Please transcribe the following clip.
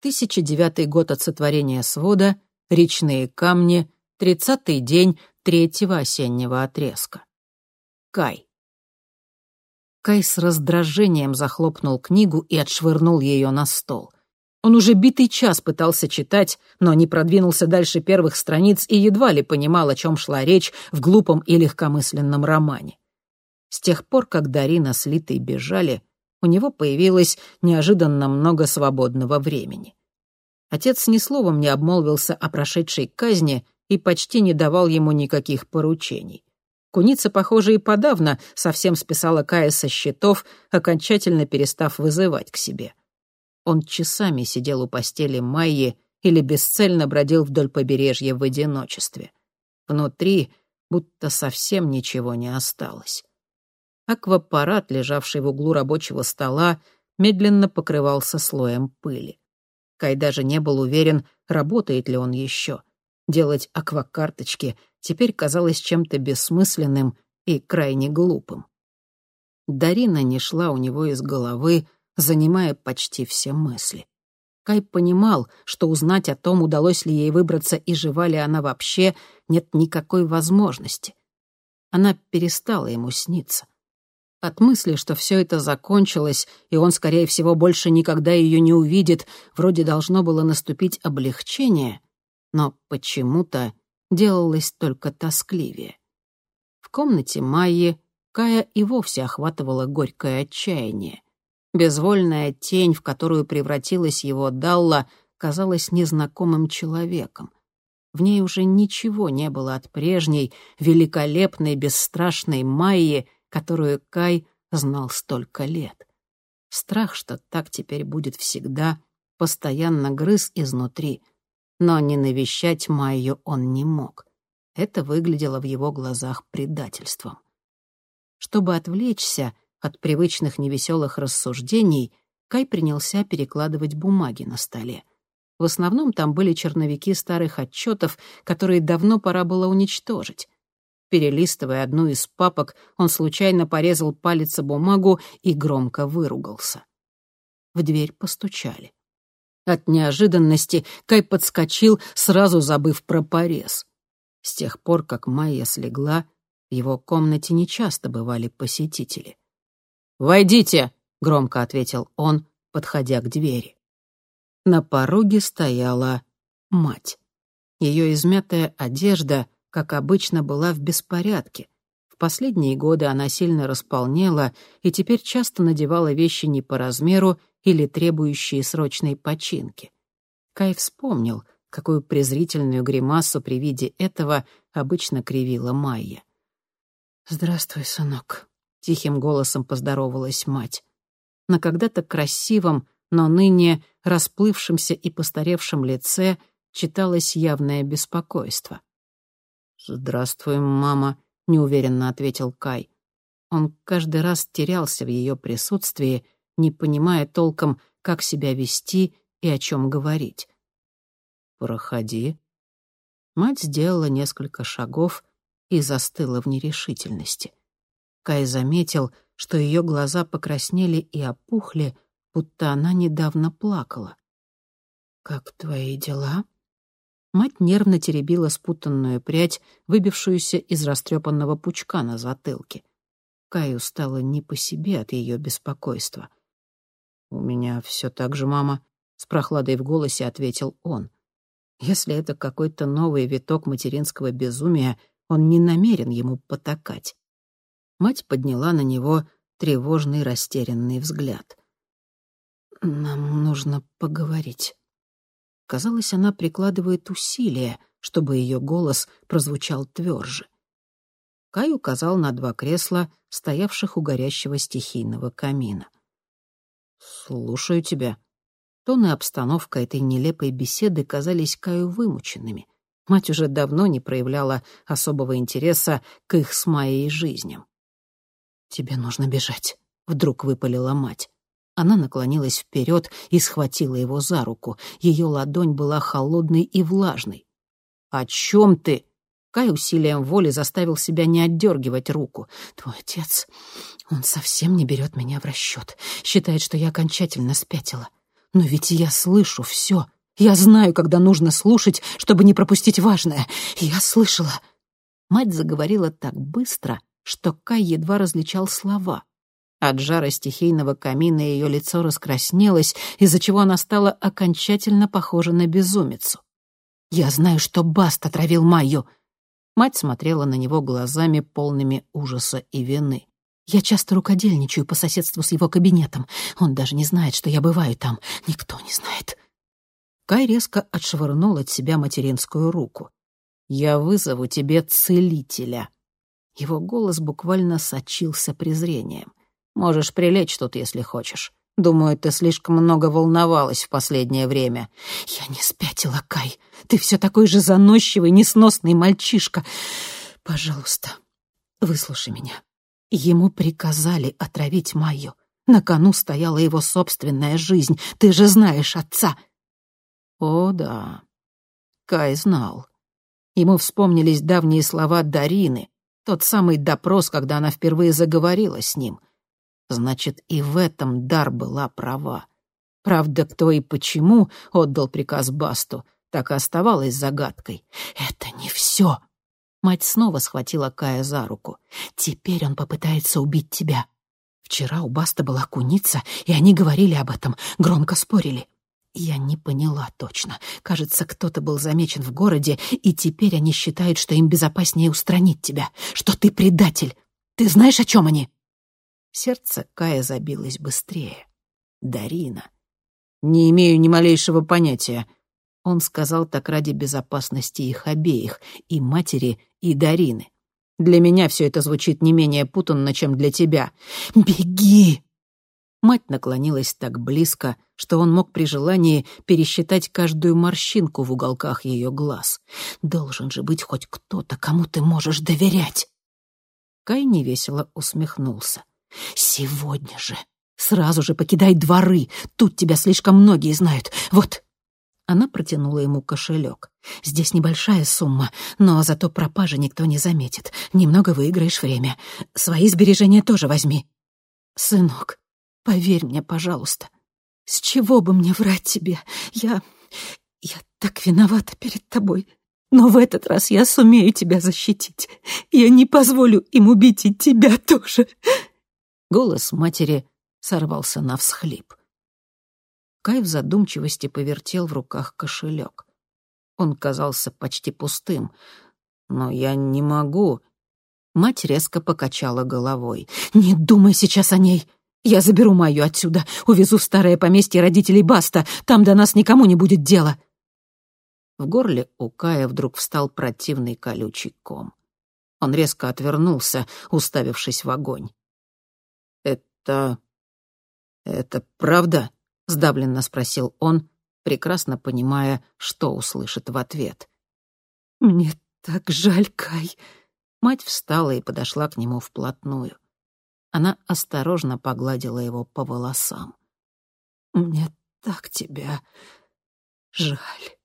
1009 год от сотворения свода, речные камни, тридцатый день третьего осеннего отрезка. Кай. Кай с раздражением захлопнул книгу и отшвырнул ее на стол. Он уже битый час пытался читать, но не продвинулся дальше первых страниц и едва ли понимал, о чем шла речь в глупом и легкомысленном романе. С тех пор, как Дарина с Литой бежали, у него появилось неожиданно много свободного времени. Отец ни словом не обмолвился о прошедшей казни и почти не давал ему никаких поручений. Куница, похоже, и подавно совсем списала Кая со счетов, окончательно перестав вызывать к себе. Он часами сидел у постели Майи или бесцельно бродил вдоль побережья в одиночестве. Внутри будто совсем ничего не осталось. Аквапарат, лежавший в углу рабочего стола, медленно покрывался слоем пыли. Кай даже не был уверен, работает ли он еще. Делать аквакарточки теперь казалось чем-то бессмысленным и крайне глупым. Дарина не шла у него из головы, занимая почти все мысли. Кай понимал, что узнать о том, удалось ли ей выбраться и жива ли она вообще, нет никакой возможности. Она перестала ему сниться. От мысли, что все это закончилось, и он, скорее всего, больше никогда ее не увидит, вроде должно было наступить облегчение, но почему-то делалось только тоскливее. В комнате Майи Кая и вовсе охватывало горькое отчаяние. Безвольная тень, в которую превратилась его Далла, казалась незнакомым человеком. В ней уже ничего не было от прежней, великолепной, бесстрашной Майи, которую Кай знал столько лет. Страх, что так теперь будет всегда, постоянно грыз изнутри, но не навещать Майю он не мог. Это выглядело в его глазах предательством. Чтобы отвлечься, от привычных невеселых рассуждений Кай принялся перекладывать бумаги на столе. В основном там были черновики старых отчетов, которые давно пора было уничтожить. Перелистывая одну из папок, он случайно порезал палец о бумагу и громко выругался. В дверь постучали. От неожиданности Кай подскочил, сразу забыв про порез. С тех пор, как Майя слегла, в его комнате нечасто бывали посетители. «Войдите!» — громко ответил он, подходя к двери. На пороге стояла мать. Ее измятая одежда, как обычно, была в беспорядке. В последние годы она сильно располнела и теперь часто надевала вещи не по размеру или требующие срочной починки. Кай вспомнил, какую презрительную гримасу при виде этого обычно кривила Майя. «Здравствуй, сынок», — тихим голосом поздоровалась мать. На когда-то красивом, но ныне расплывшемся и постаревшем лице читалось явное беспокойство. «Здравствуй, мама», — неуверенно ответил Кай. Он каждый раз терялся в ее присутствии, не понимая толком, как себя вести и о чем говорить. «Проходи». Мать сделала несколько шагов и застыла в нерешительности. Кай заметил, что ее глаза покраснели и опухли, будто она недавно плакала. «Как твои дела?» Мать нервно теребила спутанную прядь, выбившуюся из растрепанного пучка на затылке. Каю стало не по себе от ее беспокойства. «У меня все так же, мама», — с прохладой в голосе ответил он. Если это какой-то новый виток материнского безумия, он не намерен ему потакать. Мать подняла на него тревожный растерянный взгляд. «Нам нужно поговорить». Казалось, она прикладывает усилия, чтобы ее голос прозвучал тверже. Кай указал на два кресла, стоявших у горящего стихийного камина. «Слушаю тебя». Тон и обстановка этой нелепой беседы казались Каю вымученными. Мать уже давно не проявляла особого интереса к их с Майей жизням. «Тебе нужно бежать», — вдруг выпалила мать. Она наклонилась вперед и схватила его за руку. Ее ладонь была холодной и влажной. «О чем ты?» Кай усилием воли заставил себя не отдергивать руку. «Твой отец, он совсем не берет меня в расчет. Считает, что я окончательно спятила. Но ведь я слышу все. Я знаю, когда нужно слушать, чтобы не пропустить важное. Я слышала. Мать заговорила так быстро, что Кай едва различал слова. От жара стихийного камина ее лицо раскраснелось, из-за чего она стала окончательно похожа на безумицу. «Я знаю, что Баст отравил Майю!» Мать смотрела на него глазами, полными ужаса и вины. «Я часто рукодельничаю по соседству с его кабинетом. Он даже не знает, что я бываю там. Никто не знает». Кай резко отшвырнул от себя материнскую руку. «Я вызову тебе целителя». Его голос буквально сочился презрением. «Можешь прилечь тут, если хочешь. Думаю, ты слишком много волновалась в последнее время. Я не спятила, Кай. Ты все такой же заносчивый, несносный мальчишка. Пожалуйста, выслушай меня. Ему приказали отравить Майю. На кону стояла его собственная жизнь. Ты же знаешь отца. О, да. Кай знал. Ему вспомнились давние слова Дарины, тот самый допрос, когда она впервые заговорила с ним. Значит, и в этом Дар была права. Правда, кто и почему отдал приказ Басту, так и оставалось загадкой. «Это не все!» Мать снова схватила Кая за руку. «Теперь он попытается убить тебя. Вчера у Баста была куница, и они говорили об этом, громко спорили. Я не поняла точно. Кажется, кто-то был замечен в городе, и теперь они считают, что им безопаснее устранить тебя, что ты предатель. Ты знаешь, о чем они?» Сердце Кая забилось быстрее. Дарина. «Не имею ни малейшего понятия». Он сказал так ради безопасности их обеих, и матери, и Дарины. «Для меня все это звучит не менее путанно, чем для тебя». «Беги!» Мать наклонилась так близко, что он мог при желании пересчитать каждую морщинку в уголках ее глаз. «Должен же быть хоть кто-то, кому ты можешь доверять!» Кай невесело усмехнулся. «Сегодня же! Сразу же покидай дворы! Тут тебя слишком многие знают! Вот!» Она протянула ему кошелек. «Здесь небольшая сумма, но зато пропажи никто не заметит. Немного выиграешь время. Свои сбережения тоже возьми. Сынок, поверь мне, пожалуйста. С чего бы мне врать тебе? Я... я так виновата перед тобой. Но в этот раз я сумею тебя защитить. Я не позволю им убить и тебя тоже. Голос матери сорвался на всхлип. Кай в задумчивости повертел в руках кошелек. Он казался почти пустым. «Но я не могу...» Мать резко покачала головой. «Не думай сейчас о ней. Я заберу Майю отсюда, увезу в старое поместье родителей Баста. Там до нас никому не будет дела». В горле у Кая вдруг встал противный колючий ком. Он резко отвернулся, уставившись в огонь. «Это... это правда?» — сдавленно спросил он, прекрасно понимая, что услышит в ответ. «Мне так жаль, Кай». Мать встала и подошла к нему вплотную. Она осторожно погладила его по волосам. «Мне так тебя жаль».